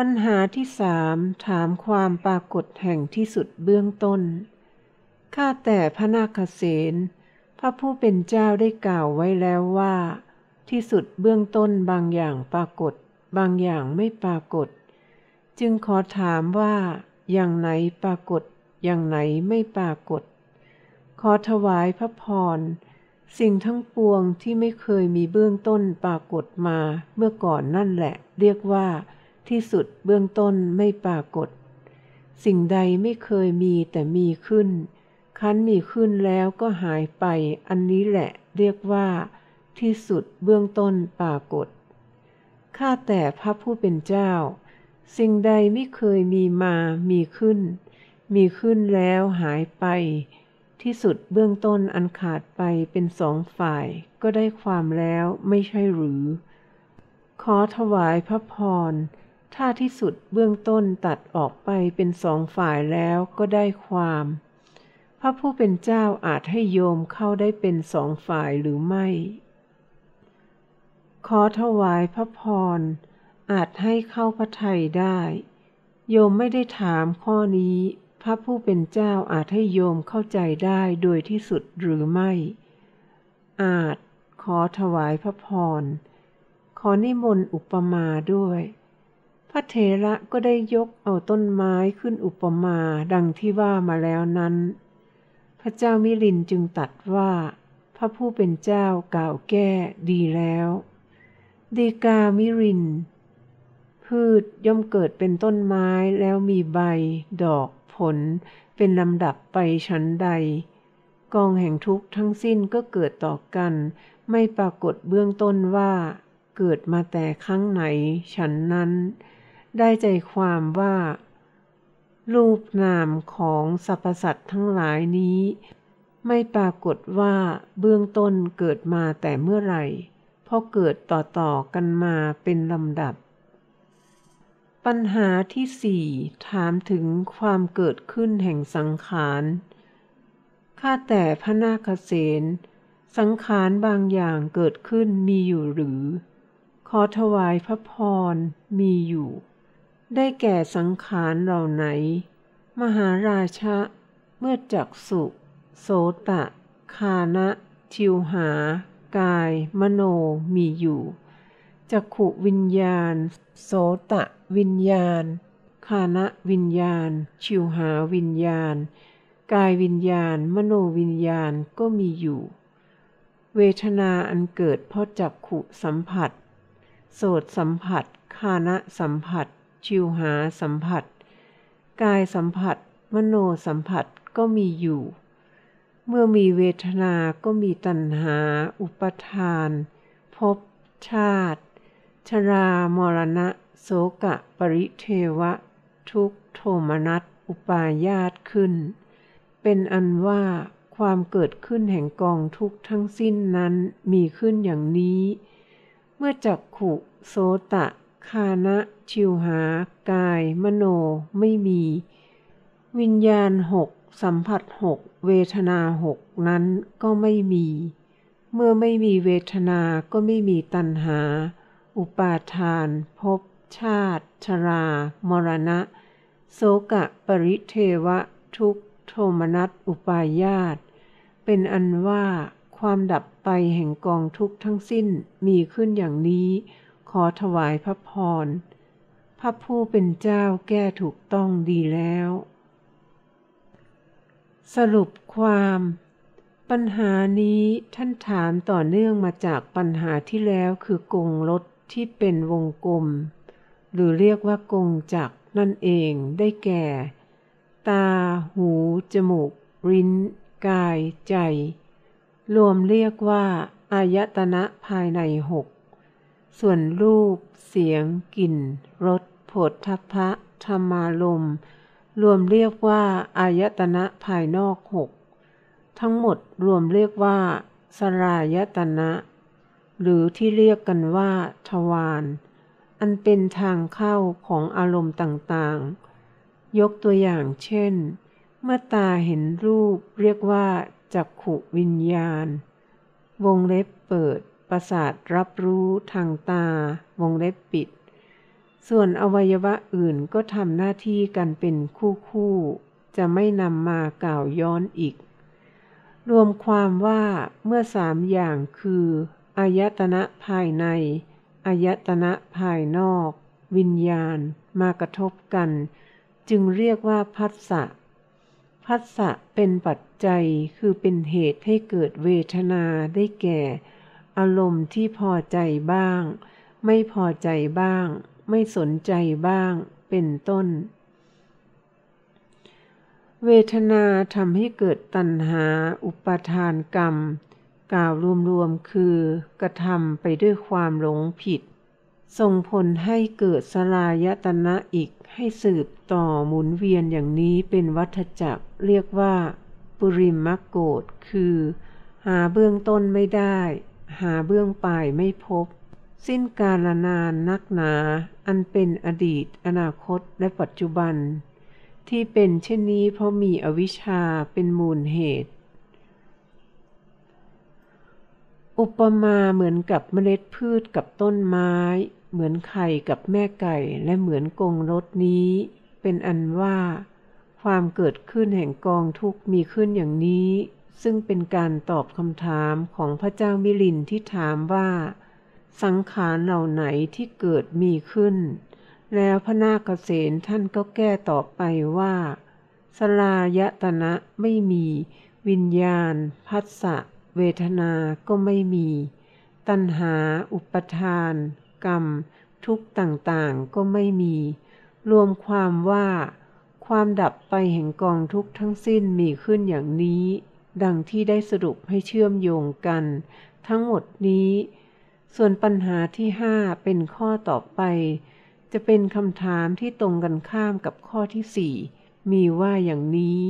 ปัญหาที่สามถามความปรากฏแห่งที่สุดเบื้องต้น ข้าแต่พระนาคเษนพระผู้เป็นเจ้าได้กล่าวไว้แล้วว่า ที่สุดเบื้องต้นบางอย่างปรากฏ บางอย่างไม่ปรากฏ จึงขอถามว่า อย่างไหนปรากฏ อย่างไหนไม่ปรากฏ ขอถวายพระพร สิ่งทั้งปวงที่ไม่เคยมีเบื้องต้นปรากฏมาเมื่อก่อนนั่นแหละ เรียกว่า ที่สุดเบื้องต้นไม่ปรากฏ สิ่งใดไม่เคยมีแต่มีขึ้น คันมีขึ้นแล้วก็หายไป อันนี้แหละเรียกว่า ที่สุดเบื้องต้นปรากฏ ข้าแต่พระผู้เป็นเจ้า สิ่งใดไม่เคยมีมามีขึ้น มีขึ้นแล้วหายไป ที่สุดเบื้องต้นอันขาดไปเป็นสองฝ่าย ก็ได้ความแล้วไม่ใช่หรือ ขอถวายพระพร ถ้าที่สุดเบื้องต้นตัดออกไปเป็นสองฝ่ายแล้วก็ได้ความ พระผู้เป็นเจ้าอาจให้โยมเข้าได้เป็นสองฝ่ายหรือไม่ ขอถวายพระพร อาจให้เข้าพระทัยได้ โยมไม่ได้ถามข้อนี้ พระผู้เป็นเจ้าอาจให้โยมเข้าใจได้โดยที่สุดหรือไม่ อาจขอถวายพระพร ขอนิมนต์อุปมาด้วย ระเถระก็ได้ยกเอาต้นไม้ขึ้นอุปมาดังที่ว่ามาแล้วนั้น พระเจ้ามิลินจึงตัดว่า พระผู้เป็นเจ้ากล่าวแก้ดีแล้ว ดีกามิริน พืชย่อมเกิดเป็นต้นไม้แล้วมีใบ ดอกผล เป็นลำดับไปชั้นใด กองแห่งทุกข์ทั้งสิ้นก็เกิดต่อกัน ไม่ปรากฏเบื้องต้นว่า เกิดมาแต่ครั้งไหนฉันนั้น ได้ใจความว่า รูปนามของสรรพสัตว์ทั้งหลายนี้ ไม่ปรากฏว่าเบื้องต้นเกิดมาแต่เมื่อไหร่เพราะเกิดต่อๆกันมาเป็นลำดับ ปัญหาที่สี่ถามถึงความเกิดขึ้นแห่งสังขารข้าแต่พระนาคเษนสังขารบางอย่างเกิดขึ้นมีอยู่หรือ ขอถวายพระพรมีอยู่ ได้แก่สังขารเหล่าไหน มหาราชะ เมื่อจักสุ โสตะ คานะชิวหา กาย มโนมีอยู่ จักขุวิญญาณ โสตะวิญญาณ คานะวิญญาณ ชิวหาวิญญาณ กายวิญญาณ มโนวิญญาณก็มีอยู่ เวทนาอันเกิดเพราะจักขุสัมผัส โสตสัมผัส คานะสัมผัส ชิวหาสัมผัส กายสัมผัส มโนสัมผัสก็มีอยู่ เมื่อมีเวทนาก็มีตัณหา อุปทานภพชาติ ชรามรณะ โสกะ ปริเทวะ ทุกโทมนัส อุปาญาตขึ้น เป็นอันว่าความเกิดขึ้นแห่งกองทุกทั้งสิ้นนั้นมีขึ้นอย่างนี้ เมื่อจักขุโสตะ คานะชิวหา กาย มโน ไม่มี วิญญาณหกสัมผัสหกเวทนาหกนั้นก็ไม่มี เมื่อไม่มีเวทนาก็ไม่มีตัณหา อุปาทานภพชาติ ชรา มรณะ โสกะปริเทวะ ทุกโทมนัสอุปายาต เป็นอันว่าความดับไปแห่งกองทุกทั้งสิ้นมีขึ้นอย่างนี้ อถวายพระพร พระผู้เป็นเจ้าแก้ถูกต้องดีแล้ว สรุปความ ปัญหานี้ท่านถามต่อเนื่องมาจากปัญหาที่แล้วคือกงรถที่เป็นวงกลม หรือเรียกว่ากงจักนั่นเองได้แก่ ตา หู จมูก ลิ้น กาย ใจ รวมเรียกว่า อายตนะภายในหก ส่วนรูป เสียง กลิ่น รสผดทัพพะ ธรรมารมรวมเรียกว่า อายตนะภายนอกหก ทั้งหมดรวมเรียกว่าสรายตนะ หรือที่เรียกกันว่า ทวารอันเป็นทางเข้าของอารมณ์ต่างๆ ยกตัวอย่างเช่น เมื่อตาเห็นรูปเรียกว่าจักขุวิญญาณ วงเล็บเปิด ประสาทรับรู้ทางตาวงเล็บปิด ส่วนอวัยวะอื่นก็ทำหน้าที่กันเป็นคู่คู่ จะไม่นำมากล่าวย้อนอีก รวมความว่าเมื่อสามอย่างคืออายตนะภายในอายตนะภายนอก วิญญาณมากระทบกัน จึงเรียกว่าพัสสะพัสสะเป็นปัจจัยคือเป็นเหตุให้เกิดเวทนาได้แก่ อารมณ์ที่พอใจบ้าง ไม่พอใจบ้าง ไม่สนใจบ้าง เป็นต้น เวทนาทำให้เกิดตัณหาอุปาทานกรรม กล่าวรวมๆคือกระทำไปด้วยความหลงผิด ส่งผลให้เกิดสลายตนะอีกให้สืบต่อหมุนเวียนอย่างนี้เป็นวัฏจักรเรียกว่า ปุริมโกฏคือ หาเบื้องต้นไม่ได้ หาเบื้องปลายไม่พบ สิ้นกาลนานนักหนา อันเป็นอดีต อนาคตและปัจจุบัน ที่เป็นเช่นนี้เพราะมีอวิชชาเป็นมูลเหตุ อุปมาเหมือนกับเมล็ดพืชกับต้นไม้ เหมือนไข่กับแม่ไก่และเหมือนกงรถนี้ เป็นอันว่า ความเกิดขึ้นแห่งกองทุกมีขึ้นอย่างนี้ ซึ่งเป็นการตอบคำถามของพระเจ้ามิลินที่ถามว่า สังขารเหล่าไหนที่เกิดมีขึ้น แล้วพระนาคเษนท่านก็แก้ตอบไปว่า สลายตนะไม่มี วิญญาณ พัสสะ เวทนาก็ไม่มี ตัณหา อุปทาน กรรม ทุกต่างๆก็ไม่มี รวมความว่า ความดับไปแห่งกองทุกทั้งสิ้นมีขึ้นอย่างนี้ ดังที่ได้สรุปให้เชื่อมโยงกัน ทั้งหมดนี้ ส่วนปัญหาที่ห้าเป็นข้อต่อไป จะเป็นคำถามที่ตรงกันข้ามกับข้อที่สี่มีว่าอย่างนี้